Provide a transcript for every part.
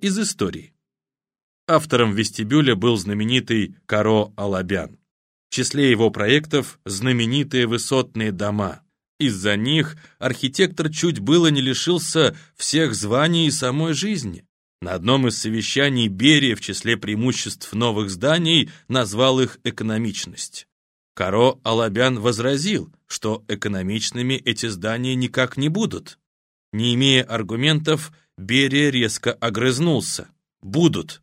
Из истории. Автором вестибюля был знаменитый Каро Алабян. В числе его проектов знаменитые высотные дома. Из-за них архитектор чуть было не лишился всех званий и самой жизни. На одном из совещаний Берия в числе преимуществ новых зданий назвал их экономичность. Каро Алабян возразил, что экономичными эти здания никак не будут. Не имея аргументов, Берия резко огрызнулся. «Будут».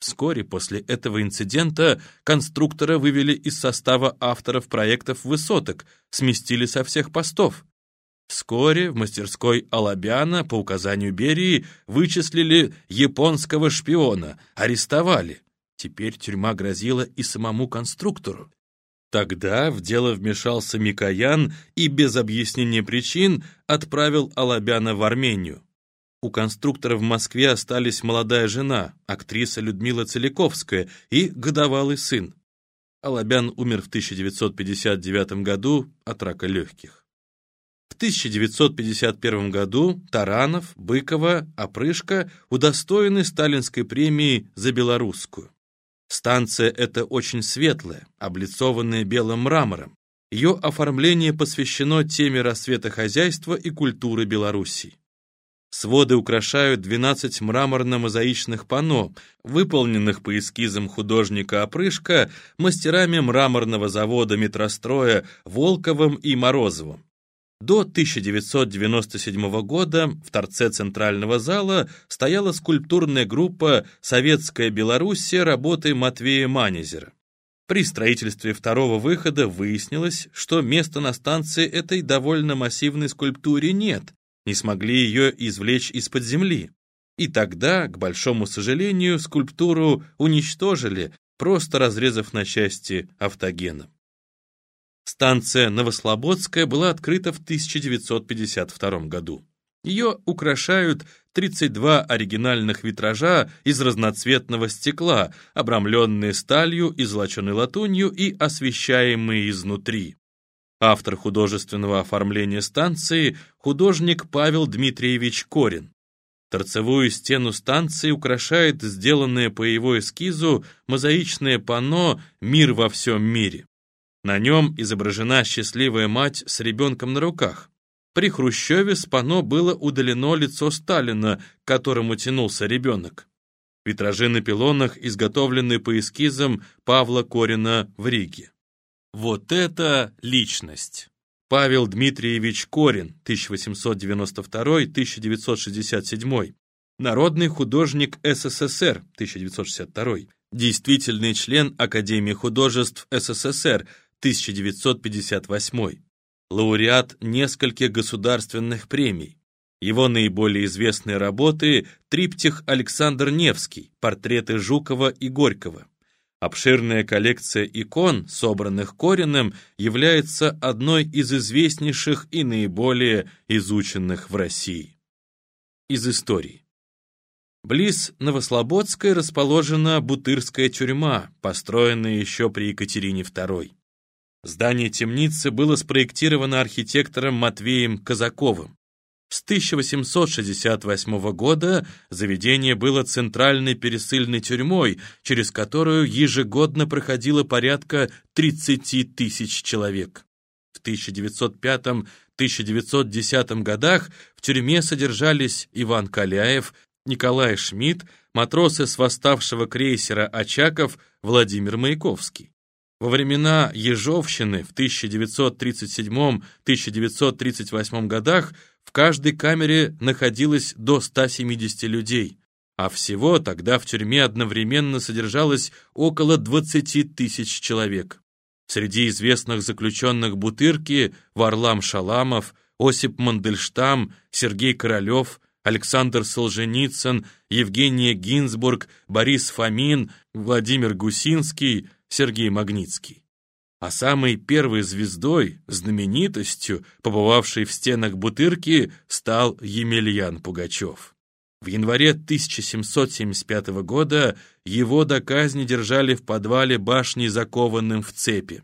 Вскоре после этого инцидента конструктора вывели из состава авторов проектов высоток, сместили со всех постов. Вскоре в мастерской Алабяна по указанию Берии вычислили японского шпиона, арестовали. Теперь тюрьма грозила и самому конструктору. Тогда в дело вмешался Микоян и без объяснения причин отправил Алабяна в Армению. У конструктора в Москве остались молодая жена, актриса Людмила Целиковская и годовалый сын. Алабян умер в 1959 году от рака легких. В 1951 году Таранов, Быкова, Опрышко удостоены сталинской премии за белорусскую. Станция эта очень светлая, облицованная белым мрамором. Ее оформление посвящено теме рассвета хозяйства и культуры Белоруссии. Своды украшают 12 мраморно-мозаичных панно, выполненных по эскизам художника Опрышка мастерами мраморного завода метростроя Волковым и Морозовым. До 1997 года в торце центрального зала стояла скульптурная группа «Советская Белоруссия» работы Матвея Манезера. При строительстве второго выхода выяснилось, что места на станции этой довольно массивной скульптуре нет, не смогли ее извлечь из-под земли. И тогда, к большому сожалению, скульптуру уничтожили, просто разрезав на части автогеном. Станция Новослободская была открыта в 1952 году. Ее украшают 32 оригинальных витража из разноцветного стекла, обрамленные сталью и золоченой латунью и освещаемые изнутри. Автор художественного оформления станции – художник Павел Дмитриевич Корин. Торцевую стену станции украшает сделанное по его эскизу мозаичное панно «Мир во всем мире». На нем изображена счастливая мать с ребенком на руках. При Хрущеве с пано было удалено лицо Сталина, к которому тянулся ребенок. Витражи на пилонах изготовлены по эскизам Павла Корина в Риге. Вот это личность! Павел Дмитриевич Корин, 1892-1967, народный художник СССР, 1962, действительный член Академии художеств СССР, 1958, лауреат нескольких государственных премий. Его наиболее известные работы – триптих Александр Невский, портреты Жукова и Горького. Обширная коллекция икон, собранных Кориным, является одной из известнейших и наиболее изученных в России. Из истории. Близ Новослободской расположена Бутырская тюрьма, построенная еще при Екатерине II. Здание темницы было спроектировано архитектором Матвеем Казаковым. С 1868 года заведение было центральной пересыльной тюрьмой, через которую ежегодно проходило порядка 30 тысяч человек. В 1905-1910 годах в тюрьме содержались Иван Каляев, Николай Шмидт, матросы с восставшего крейсера «Очаков» Владимир Маяковский. Во времена Ежовщины в 1937-1938 годах в каждой камере находилось до 170 людей, а всего тогда в тюрьме одновременно содержалось около 20 тысяч человек. Среди известных заключенных Бутырки Варлам Шаламов, Осип Мандельштам, Сергей Королев, Александр Солженицын, Евгения Гинзбург, Борис Фомин, Владимир Гусинский – Сергей Магнитский. А самой первой звездой, знаменитостью, побывавшей в стенах Бутырки, стал Емельян Пугачев. В январе 1775 года его до казни держали в подвале башни, закованным в цепи.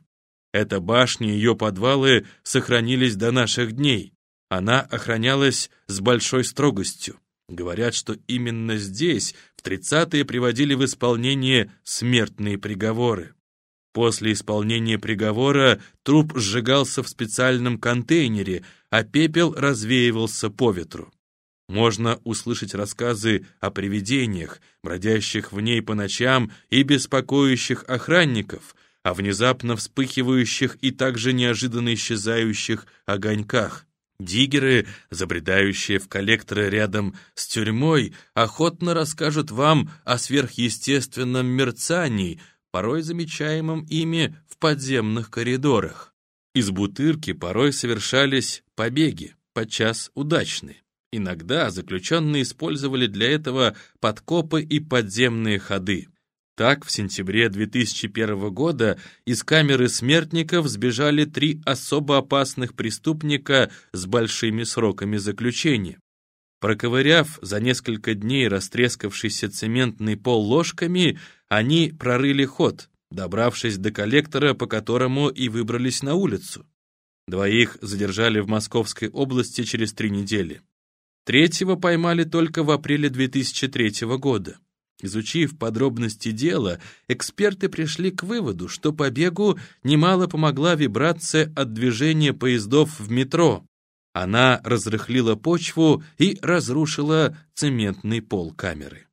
Эта башня и ее подвалы сохранились до наших дней. Она охранялась с большой строгостью. Говорят, что именно здесь в В 30-е приводили в исполнение смертные приговоры. После исполнения приговора труп сжигался в специальном контейнере, а пепел развеивался по ветру. Можно услышать рассказы о привидениях, бродящих в ней по ночам и беспокоящих охранников, о внезапно вспыхивающих и также неожиданно исчезающих огоньках. Диггеры, забредающие в коллекторы рядом с тюрьмой, охотно расскажут вам о сверхъестественном мерцании, порой замечаемом ими в подземных коридорах. Из бутырки порой совершались побеги, подчас удачные. Иногда заключенные использовали для этого подкопы и подземные ходы. Так, в сентябре 2001 года из камеры смертников сбежали три особо опасных преступника с большими сроками заключения. Проковыряв за несколько дней растрескавшийся цементный пол ложками, они прорыли ход, добравшись до коллектора, по которому и выбрались на улицу. Двоих задержали в Московской области через три недели. Третьего поймали только в апреле 2003 года. Изучив подробности дела, эксперты пришли к выводу, что побегу немало помогла вибрация от движения поездов в метро. Она разрыхлила почву и разрушила цементный пол камеры.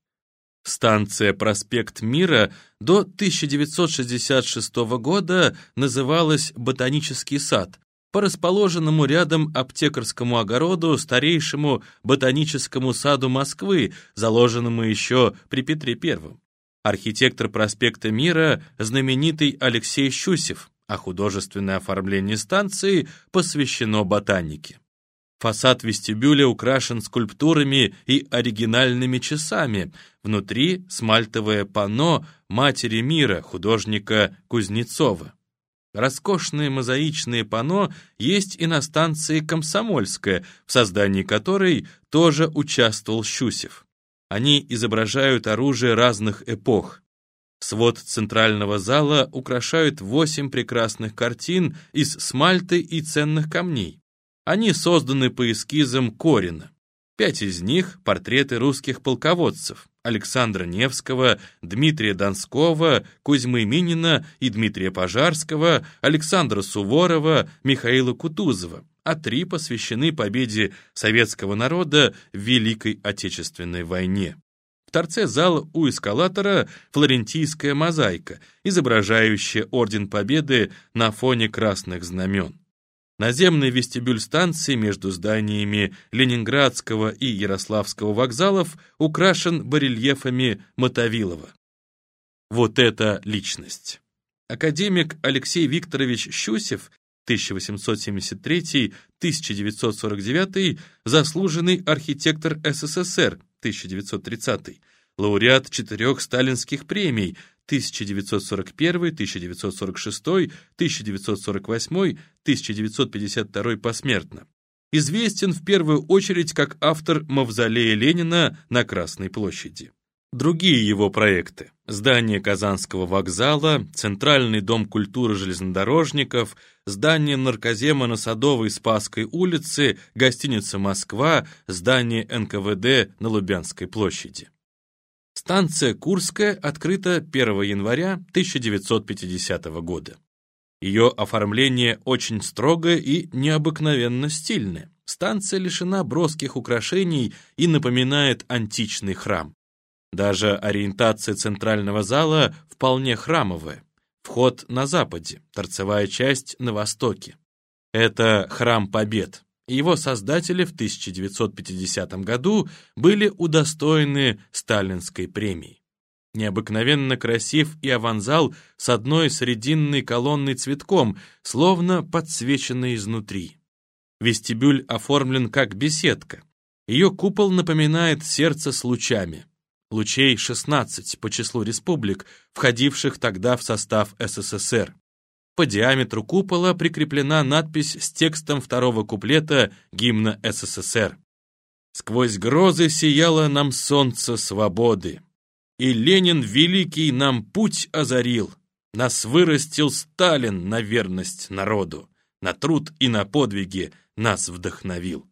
Станция «Проспект Мира» до 1966 года называлась «Ботанический сад», по расположенному рядом аптекарскому огороду старейшему ботаническому саду Москвы, заложенному еще при Петре I. Архитектор проспекта Мира знаменитый Алексей Щусев, а художественное оформление станции посвящено ботанике. Фасад вестибюля украшен скульптурами и оригинальными часами. Внутри смальтовое панно «Матери мира» художника Кузнецова. Роскошные мозаичные панно есть и на станции Комсомольская, в создании которой тоже участвовал Щусев. Они изображают оружие разных эпох. Свод центрального зала украшают восемь прекрасных картин из смальты и ценных камней. Они созданы по эскизам Корина. Пять из них — портреты русских полководцев Александра Невского, Дмитрия Донского, Кузьмы Минина и Дмитрия Пожарского, Александра Суворова, Михаила Кутузова, а три посвящены победе советского народа в Великой Отечественной войне. В торце зала у эскалатора флорентийская мозаика, изображающая Орден Победы на фоне красных знамен. Наземный вестибюль станции между зданиями Ленинградского и Ярославского вокзалов украшен барельефами Мотовилова. Вот это личность. Академик Алексей Викторович Щусев 1873-1949, заслуженный архитектор СССР 1930, лауреат четырех сталинских премий 1941, 1946, 1948, 1952 посмертно. Известен в первую очередь как автор «Мавзолея Ленина» на Красной площади. Другие его проекты – здание Казанского вокзала, Центральный дом культуры железнодорожников, здание наркозема на Садовой Спасской улице, гостиница «Москва», здание НКВД на Лубянской площади. Станция Курская открыта 1 января 1950 года. Ее оформление очень строгое и необыкновенно стильное. Станция лишена броских украшений и напоминает античный храм. Даже ориентация центрального зала вполне храмовая. Вход на западе, торцевая часть на востоке. Это храм побед, его создатели в 1950 году были удостоены сталинской премии. Необыкновенно красив и аванзал с одной срединной колонной цветком, словно подсвеченной изнутри. Вестибюль оформлен как беседка. Ее купол напоминает сердце с лучами. Лучей 16 по числу республик, входивших тогда в состав СССР. По диаметру купола прикреплена надпись с текстом второго куплета гимна СССР. «Сквозь грозы сияло нам солнце свободы, и Ленин великий нам путь озарил. Нас вырастил Сталин на верность народу, на труд и на подвиги нас вдохновил».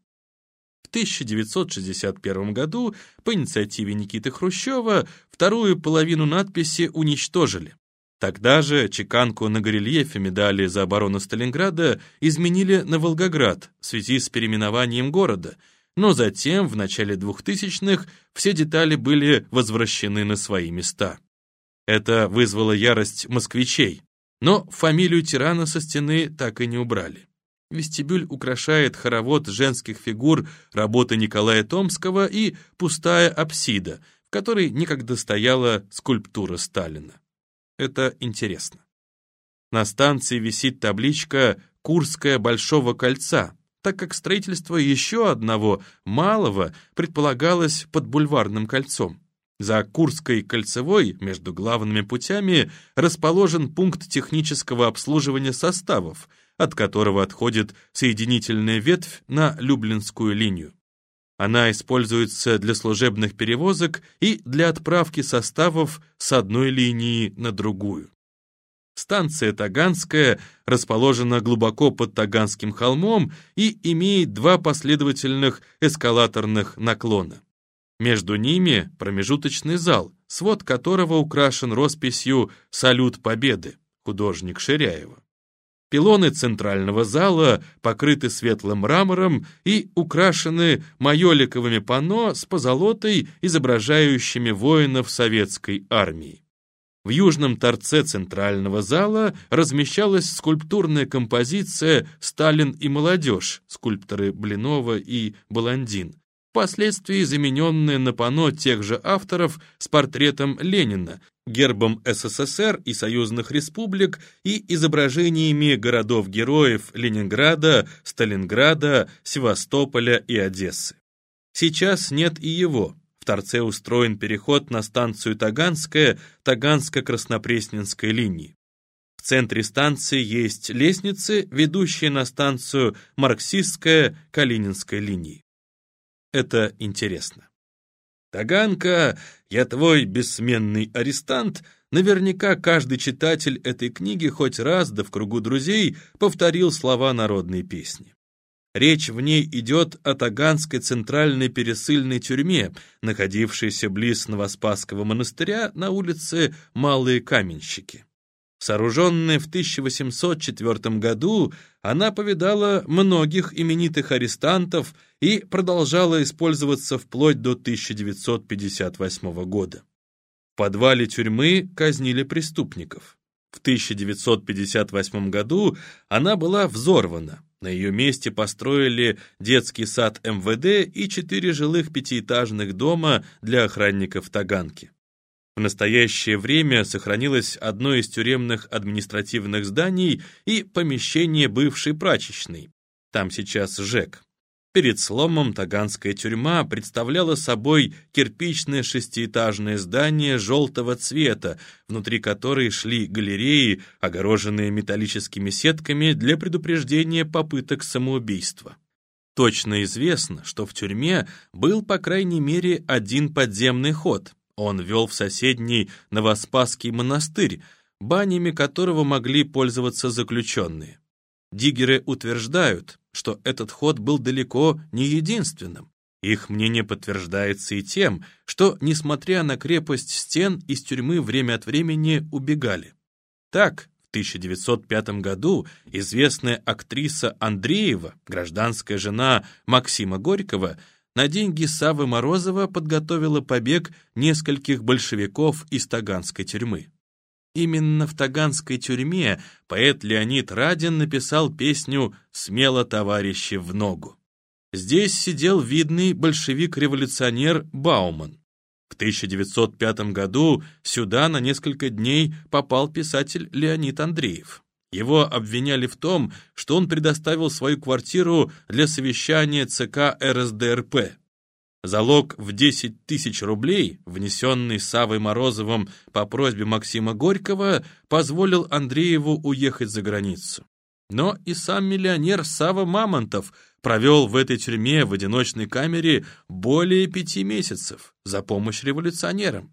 В В 1961 году по инициативе Никиты Хрущева вторую половину надписи уничтожили. Тогда же чеканку на горельефе медали за оборону Сталинграда изменили на Волгоград в связи с переименованием города, но затем, в начале 2000-х, все детали были возвращены на свои места. Это вызвало ярость москвичей, но фамилию тирана со стены так и не убрали. Вестибюль украшает хоровод женских фигур работы Николая Томского и пустая апсида, в которой некогда стояла скульптура Сталина. Это интересно. На станции висит табличка «Курская Большого кольца», так как строительство еще одного, малого, предполагалось под бульварным кольцом. За Курской кольцевой, между главными путями, расположен пункт технического обслуживания составов, от которого отходит соединительная ветвь на Люблинскую линию. Она используется для служебных перевозок и для отправки составов с одной линии на другую. Станция Таганская расположена глубоко под Таганским холмом и имеет два последовательных эскалаторных наклона. Между ними промежуточный зал, свод которого украшен росписью «Салют Победы» художник Ширяева. Пилоны центрального зала покрыты светлым мрамором и украшены майоликовыми панно с позолотой, изображающими воинов советской армии. В южном торце центрального зала размещалась скульптурная композиция «Сталин и молодежь» скульпторы Блинова и Баландин, впоследствии замененная на панно тех же авторов с портретом Ленина, гербом СССР и союзных республик и изображениями городов-героев Ленинграда, Сталинграда, Севастополя и Одессы. Сейчас нет и его. В торце устроен переход на станцию Таганская, Таганско-Краснопресненской линии. В центре станции есть лестницы, ведущие на станцию Марксистская, Калининской линии. Это интересно. Таганка, я твой бессменный арестант, наверняка каждый читатель этой книги хоть раз да в кругу друзей повторил слова народной песни. Речь в ней идет о Таганской центральной пересыльной тюрьме, находившейся близ Новоспасского монастыря на улице Малые Каменщики. Сооруженная в 1804 году, она повидала многих именитых арестантов и продолжала использоваться вплоть до 1958 года. В подвале тюрьмы казнили преступников. В 1958 году она была взорвана. На ее месте построили детский сад МВД и четыре жилых пятиэтажных дома для охранников Таганки. В настоящее время сохранилось одно из тюремных административных зданий и помещение бывшей прачечной. Там сейчас ЖЭК. Перед сломом Таганская тюрьма представляла собой кирпичное шестиэтажное здание желтого цвета, внутри которой шли галереи, огороженные металлическими сетками для предупреждения попыток самоубийства. Точно известно, что в тюрьме был по крайней мере один подземный ход, он вел в соседний Новоспасский монастырь, банями которого могли пользоваться заключенные. Диггеры утверждают, что этот ход был далеко не единственным. Их мнение подтверждается и тем, что, несмотря на крепость стен, из тюрьмы время от времени убегали. Так, в 1905 году известная актриса Андреева, гражданская жена Максима Горького, на деньги Савы Морозова подготовила побег нескольких большевиков из Таганской тюрьмы. Именно в Таганской тюрьме поэт Леонид Радин написал песню «Смело, товарищи, в ногу». Здесь сидел видный большевик-революционер Бауман. В 1905 году сюда на несколько дней попал писатель Леонид Андреев. Его обвиняли в том, что он предоставил свою квартиру для совещания ЦК РСДРП. Залог в 10 тысяч рублей, внесенный Савой Морозовым по просьбе Максима Горького, позволил Андрееву уехать за границу. Но и сам миллионер Сава Мамонтов провел в этой тюрьме в одиночной камере более пяти месяцев за помощь революционерам.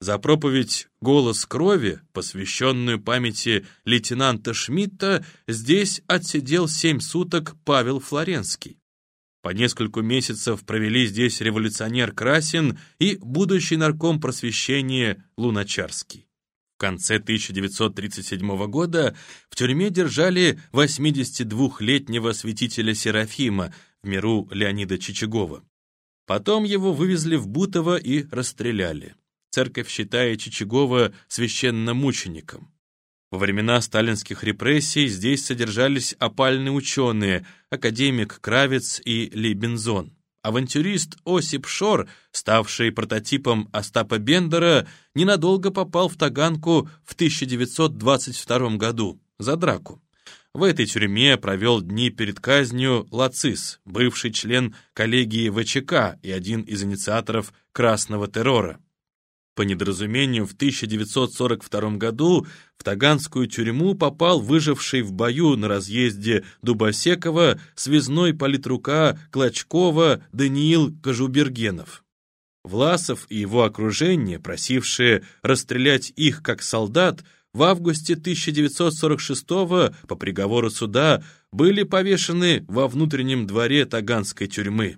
За проповедь «Голос крови», посвященную памяти лейтенанта Шмидта, здесь отсидел семь суток Павел Флоренский. По нескольку месяцев провели здесь революционер Красин и будущий нарком просвещения Луначарский. В конце 1937 года в тюрьме держали 82-летнего святителя Серафима в миру Леонида Чичагова. Потом его вывезли в Бутово и расстреляли. Церковь считает Чичагова священномучеником. Во времена сталинских репрессий здесь содержались опальные ученые, академик Кравец и Ли Бензон. Авантюрист Осип Шор, ставший прототипом Остапа Бендера, ненадолго попал в Таганку в 1922 году за драку. В этой тюрьме провел дни перед казнью Лацис, бывший член коллегии ВЧК и один из инициаторов красного террора. По недоразумению, в 1942 году в Таганскую тюрьму попал выживший в бою на разъезде Дубосекова связной политрука Клочкова Даниил Кожубергенов. Власов и его окружение, просившие расстрелять их как солдат, в августе 1946 по приговору суда были повешены во внутреннем дворе Таганской тюрьмы.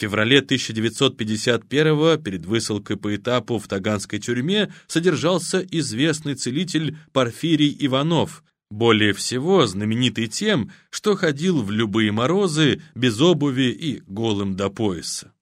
В феврале 1951 перед высылкой по этапу в Таганской тюрьме содержался известный целитель Порфирий Иванов, более всего знаменитый тем, что ходил в любые морозы без обуви и голым до пояса.